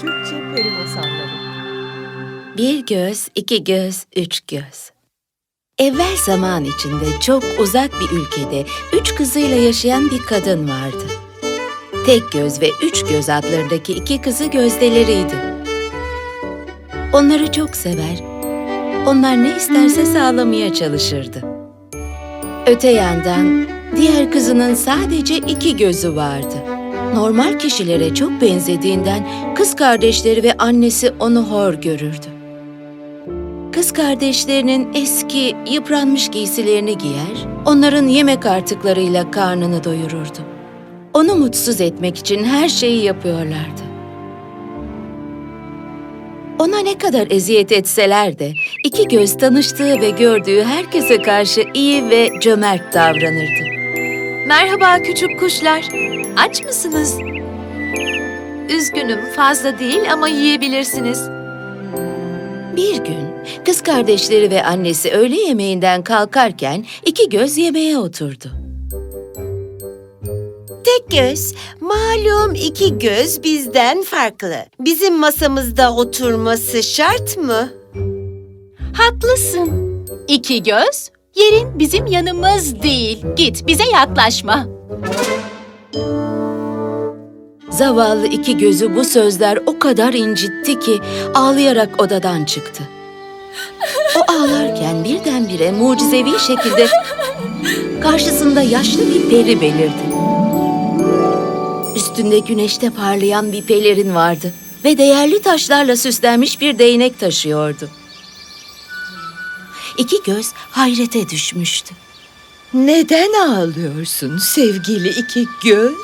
Türkçe Peri Masalları Bir göz, iki göz, üç göz. Evvel zaman içinde çok uzak bir ülkede üç kızıyla yaşayan bir kadın vardı. Tek göz ve üç göz adlarındaki iki kızı gözdeleriydi. Onları çok sever, onlar ne isterse sağlamaya çalışırdı. Öte yandan diğer kızının sadece iki gözü vardı. Normal kişilere çok benzediğinden kız kardeşleri ve annesi onu hor görürdü. Kız kardeşlerinin eski, yıpranmış giysilerini giyer, onların yemek artıklarıyla karnını doyururdu. Onu mutsuz etmek için her şeyi yapıyorlardı. Ona ne kadar eziyet etseler de iki göz tanıştığı ve gördüğü herkese karşı iyi ve cömert davranırdı. Merhaba küçük kuşlar. Aç mısınız? Üzgünüm fazla değil ama yiyebilirsiniz. Bir gün kız kardeşleri ve annesi öğle yemeğinden kalkarken iki göz yemeğe oturdu. Tek göz, malum iki göz bizden farklı. Bizim masamızda oturması şart mı? Haklısın. İki göz, yerin bizim yanımız değil. Git bize yaklaşma. Zavallı iki gözü bu sözler o kadar incitti ki ağlayarak odadan çıktı. O ağlarken birdenbire mucizevi şekilde karşısında yaşlı bir peri belirdi. Üstünde güneşte parlayan bir pelerin vardı ve değerli taşlarla süslenmiş bir değnek taşıyordu. İki göz hayrete düşmüştü. Neden ağlıyorsun sevgili iki göz?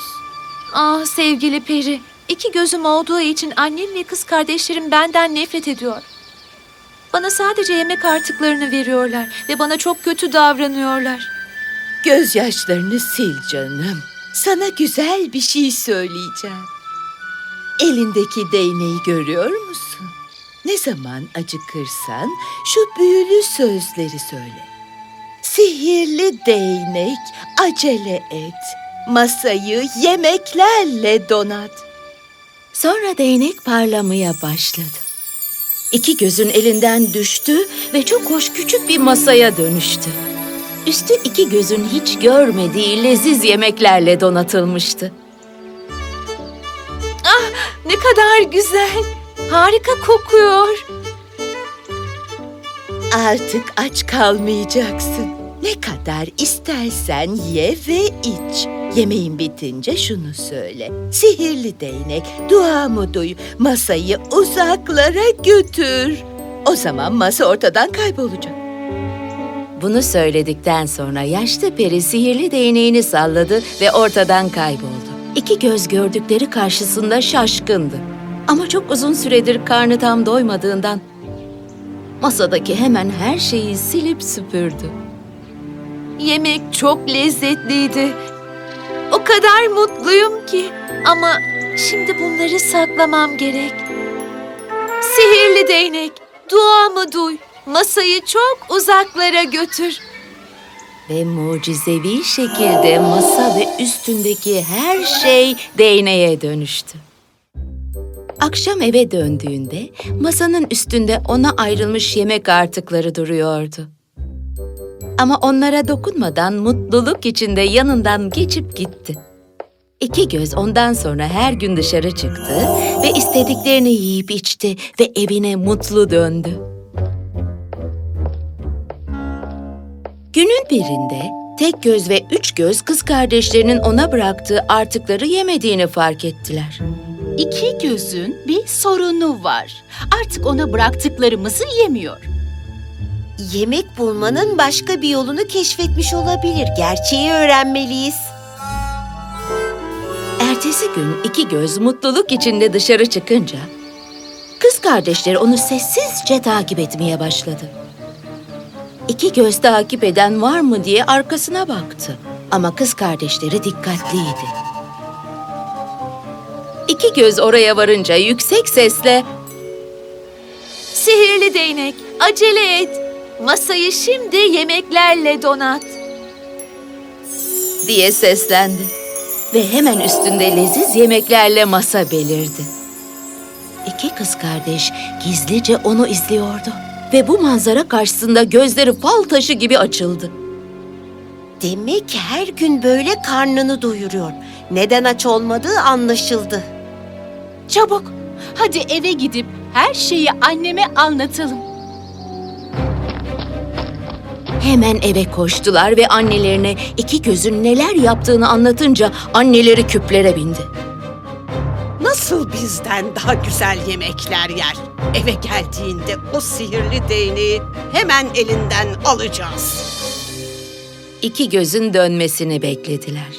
Ah sevgili peri, iki gözüm olduğu için annem ve kız kardeşlerim benden nefret ediyor. Bana sadece yemek artıklarını veriyorlar ve bana çok kötü davranıyorlar. Gözyaşlarını sil canım. Sana güzel bir şey söyleyeceğim. Elindeki değneği görüyor musun? Ne zaman acıkırsan şu büyülü sözleri söyle. Sihirli değnek, acele et. Masayı yemeklerle donat. Sonra değnek parlamaya başladı. İki gözün elinden düştü ve çok hoş küçük bir masaya dönüştü. Üstü iki gözün hiç görmediği leziz yemeklerle donatılmıştı. Ne kadar güzel, harika kokuyor. Artık aç kalmayacaksın. Ne kadar istersen ye ve iç. Yemeğin bitince şunu söyle. Sihirli değnek, duamı duy, masayı uzaklara götür. O zaman masa ortadan kaybolacak. Bunu söyledikten sonra yaşlı peri sihirli değneğini salladı ve ortadan kayboldu. İki göz gördükleri karşısında şaşkındı. Ama çok uzun süredir karnı tam doymadığından masadaki hemen her şeyi silip süpürdü. Yemek çok lezzetliydi. O kadar mutluyum ki. Ama şimdi bunları saklamam gerek. Sihirli değnek, duamı duy. Masayı çok uzaklara götür. Ve mucizevi şekilde masa ve üstündeki her şey değneğe dönüştü. Akşam eve döndüğünde masanın üstünde ona ayrılmış yemek artıkları duruyordu. Ama onlara dokunmadan mutluluk içinde yanından geçip gitti. İki göz ondan sonra her gün dışarı çıktı ve istediklerini yiyip içti ve evine mutlu döndü. Günün birinde tek göz ve üç göz kız kardeşlerinin ona bıraktığı artıkları yemediğini fark ettiler. İki gözün bir sorunu var. Artık ona bıraktıklarımızı yemiyor. Yemek bulmanın başka bir yolunu keşfetmiş olabilir. Gerçeği öğrenmeliyiz. Ertesi gün iki göz mutluluk içinde dışarı çıkınca kız kardeşleri onu sessizce takip etmeye başladı. İki göz takip eden var mı diye arkasına baktı. Ama kız kardeşleri dikkatliydi. İki göz oraya varınca yüksek sesle Sihirli değnek, acele et. Masayı şimdi yemeklerle donat. diye seslendi. ve hemen üstünde leziz yemeklerle masa belirdi. İki kız kardeş gizlice onu izliyordu ve bu manzara karşısında gözleri fal taşı gibi açıldı. Demek her gün böyle karnını doyuruyor. Neden aç olmadığı anlaşıldı. Çabuk, hadi eve gidip her şeyi anneme anlatalım. Hemen eve koştular ve annelerine iki gözün neler yaptığını anlatınca anneleri küplere bindi. Nasıl bizden daha güzel yemekler yer? Eve geldiğinde o sihirli değneği hemen elinden alacağız. İki gözün dönmesini beklediler.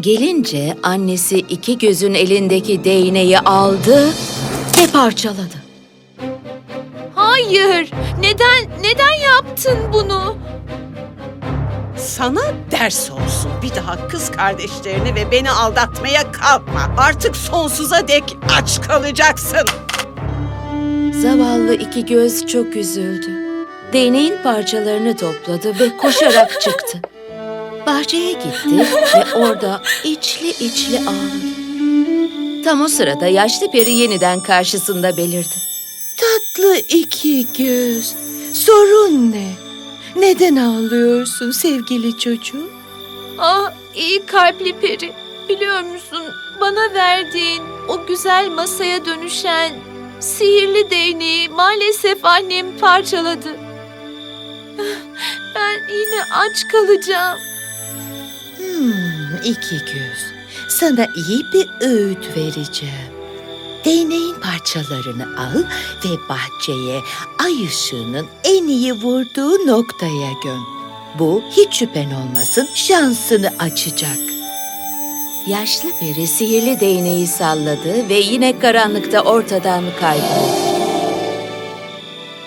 Gelince annesi iki gözün elindeki değneği aldı ve parçaladı. Hayır. Neden neden yaptın bunu? Sana ders olsun. Bir daha kız kardeşlerini ve beni aldatmaya kalkma. Artık sonsuza dek aç kalacaksın. Zavallı iki göz çok üzüldü. Değneğin parçalarını topladı ve koşarak çıktı. Bahçeye gitti ve orada içli içli ağladı. Tam o sırada yaşlı peri yeniden karşısında belirdi. Tatlı iki göz. Sorun ne? Neden ağlıyorsun sevgili çocuğum? Ah iyi kalpli peri. Biliyor musun bana verdiğin o güzel masaya dönüşen sihirli değneği maalesef annem parçaladı. Ben yine aç kalacağım. Hmm, iki göz. Sana iyi bir öğüt vereceğim. Değneğin parçalarını al ve bahçeye ay ışığının en vurduğu noktaya göm. Bu hiç şüphen olmasın şansını açacak. Yaşlı peri sihirli değneği salladı ve yine karanlıkta ortadan kayboldu.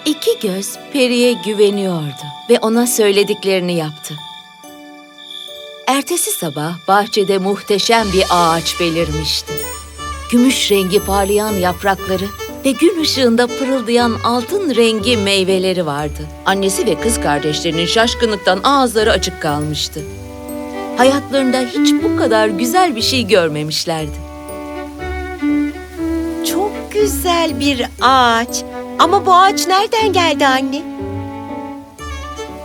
İki göz periye güveniyordu ve ona söylediklerini yaptı. Ertesi sabah bahçede muhteşem bir ağaç belirmişti. Gümüş rengi parlayan yaprakları ve gün ışığında pırıldayan altın rengi meyveleri vardı. Annesi ve kız kardeşlerinin şaşkınlıktan ağızları açık kalmıştı. Hayatlarında hiç bu kadar güzel bir şey görmemişlerdi. Çok güzel bir ağaç. Ama bu ağaç nereden geldi anne?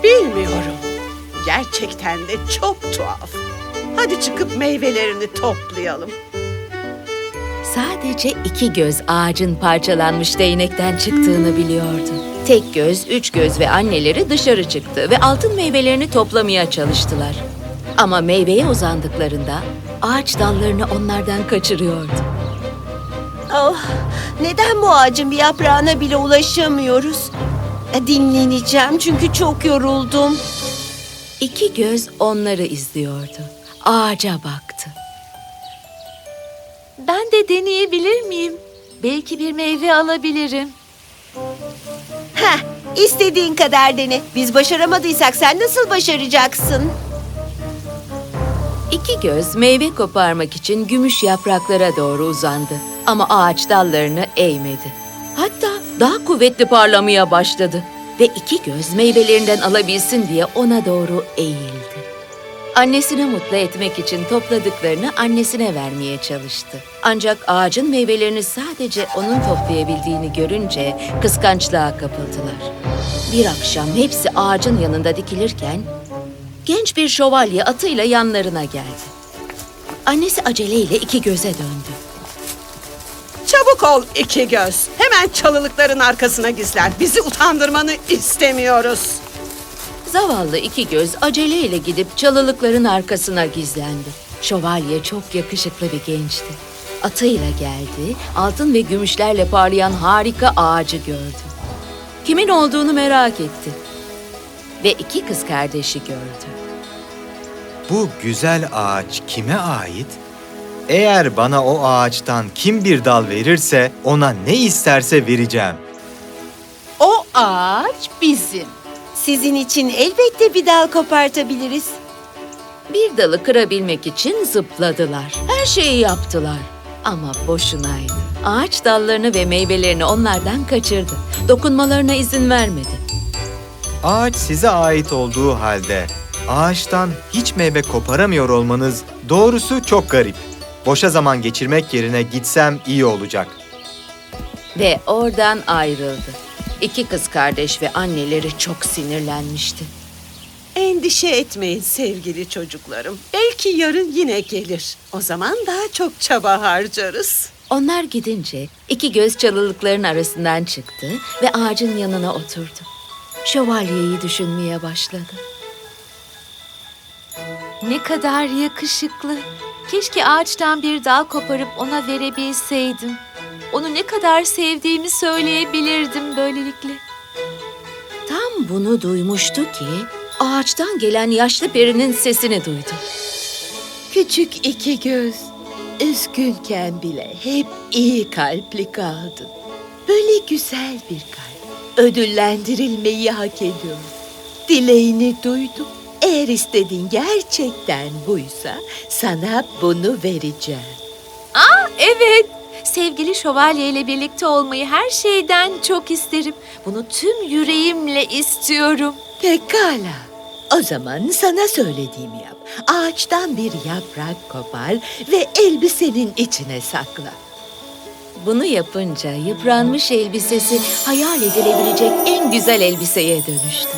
Bilmiyorum. Gerçekten de çok tuhaf. Hadi çıkıp meyvelerini toplayalım. Sadece iki göz ağacın parçalanmış değnekten çıktığını biliyordu. Tek göz, üç göz ve anneleri dışarı çıktı ve altın meyvelerini toplamaya çalıştılar. Ama meyveye uzandıklarında ağaç dallarını onlardan kaçırıyordu. Oh, neden bu ağacın bir yaprağına bile ulaşamıyoruz? E, Dinleneceğim çünkü çok yoruldum. İki göz onları izliyordu. Ağaca baktı. Ben de deneyebilir miyim? Belki bir meyve alabilirim. Heh, istediğin kadar dene. Biz başaramadıysak sen nasıl başaracaksın? İki göz meyve koparmak için gümüş yapraklara doğru uzandı. Ama ağaç dallarını eğmedi. Hatta daha kuvvetli parlamaya başladı. Ve iki göz meyvelerinden alabilsin diye ona doğru eğildi. Annesini mutlu etmek için topladıklarını annesine vermeye çalıştı. Ancak ağacın meyvelerini sadece onun toplayabildiğini görünce kıskançlığa kapıldılar. Bir akşam hepsi ağacın yanında dikilirken genç bir şövalye atıyla yanlarına geldi. Annesi aceleyle iki göze döndü. Çabuk ol iki göz. Hemen çalılıkların arkasına gizlen. Bizi utandırmanı istemiyoruz. Zavallı iki göz aceleyle gidip çalılıkların arkasına gizlendi. Şövalye çok yakışıklı bir gençti. Atıyla geldi, altın ve gümüşlerle parlayan harika ağacı gördü. Kimin olduğunu merak etti. Ve iki kız kardeşi gördü. Bu güzel ağaç kime ait? Eğer bana o ağaçtan kim bir dal verirse ona ne isterse vereceğim. O ağaç bizim. Sizin için elbette bir dal kopartabiliriz. Bir dalı kırabilmek için zıpladılar. Her şeyi yaptılar. Ama boşunaydı. Ağaç dallarını ve meyvelerini onlardan kaçırdı. Dokunmalarına izin vermedi. Ağaç size ait olduğu halde ağaçtan hiç meyve koparamıyor olmanız Doğrusu çok garip. Boşa zaman geçirmek yerine gitsem iyi olacak. Ve oradan ayrıldı. İki kız kardeş ve anneleri çok sinirlenmişti. Endişe etmeyin sevgili çocuklarım. Belki yarın yine gelir. O zaman daha çok çaba harcarız. Onlar gidince iki göz çalılıkların arasından çıktı ve ağacın yanına oturdu. Şövalyeyi düşünmeye başladı. Ne kadar yakışıklı. Keşke ağaçtan bir dal koparıp ona verebilseydim. Onu ne kadar sevdiğimi söyleyebilirdim böylelikle. Tam bunu duymuştu ki ağaçtan gelen yaşlı perinin sesini duydu. Küçük iki göz, üzgünken bile hep iyi kalpli kaldın. Böyle güzel bir kalp, ödüllendirilmeyi hak ediyor. Dileğini duydum. Eğer istediğin gerçekten buysa sana bunu vereceğim. Evet, sevgili şövalye ile birlikte olmayı her şeyden çok isterim. Bunu tüm yüreğimle istiyorum. Pekala. O zaman sana söylediğimi yap. Ağaçtan bir yaprak kopar ve elbisenin içine sakla. Bunu yapınca yıpranmış elbisesi hayal edilebilecek en güzel elbiseye dönüştü.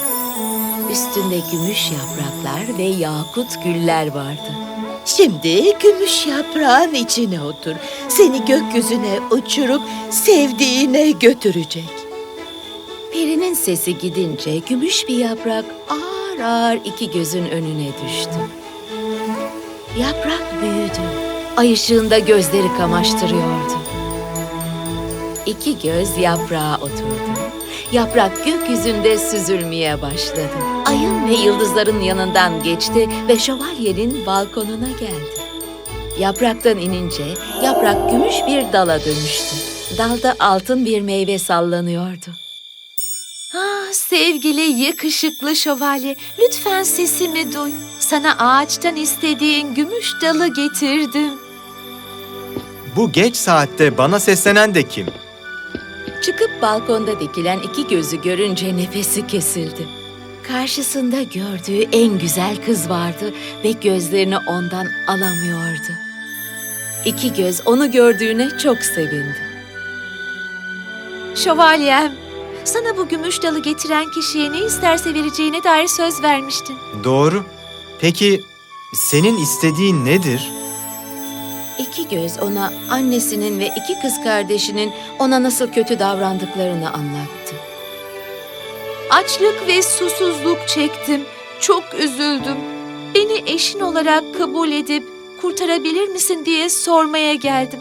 Üstünde gümüş yapraklar ve yakut güller vardı. Şimdi gümüş yaprağın içine otur. Seni gökyüzüne uçurup sevdiğine götürecek. Perinin sesi gidince gümüş bir yaprak ağır ağır iki gözün önüne düştü. Yaprak büyüdü. Ay ışığında gözleri kamaştırıyordu. İki göz yaprağa oturdu. Yaprak gökyüzünde süzülmeye başladı. Ayın ve yıldızların yanından geçti ve şövalyenin balkonuna geldi. Yapraktan inince yaprak gümüş bir dala dönüştü. Dalda altın bir meyve sallanıyordu. Ah sevgili yakışıklı şövalye, lütfen sesimi duy. Sana ağaçtan istediğin gümüş dalı getirdim. Bu geç saatte bana seslenen de kim? Çıkıp balkonda dikilen iki gözü görünce nefesi kesildi. Karşısında gördüğü en güzel kız vardı ve gözlerini ondan alamıyordu. İki göz onu gördüğüne çok sevindi. Şövalyem, sana bu gümüş dalı getiren kişiye ne isterse vereceğine dair söz vermiştin. Doğru. Peki senin istediğin nedir? İki göz ona annesinin ve iki kız kardeşinin ona nasıl kötü davrandıklarını anlattı. Açlık ve susuzluk çektim. Çok üzüldüm. Beni eşin olarak kabul edip kurtarabilir misin diye sormaya geldim.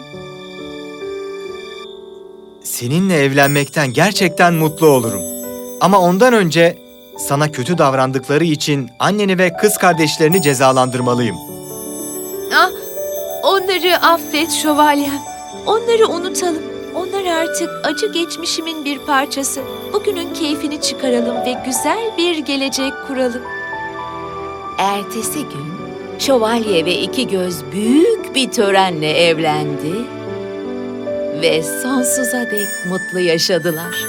Seninle evlenmekten gerçekten mutlu olurum. Ama ondan önce sana kötü davrandıkları için anneni ve kız kardeşlerini cezalandırmalıyım. Ah, onları affet şövalyem. Onları unutalım. Onlar artık acı geçmişimin bir parçası. Bugünün keyfini çıkaralım ve güzel bir gelecek kuralım. Ertesi gün şövalye ve iki göz büyük bir törenle evlendi ve sonsuza dek mutlu yaşadılar.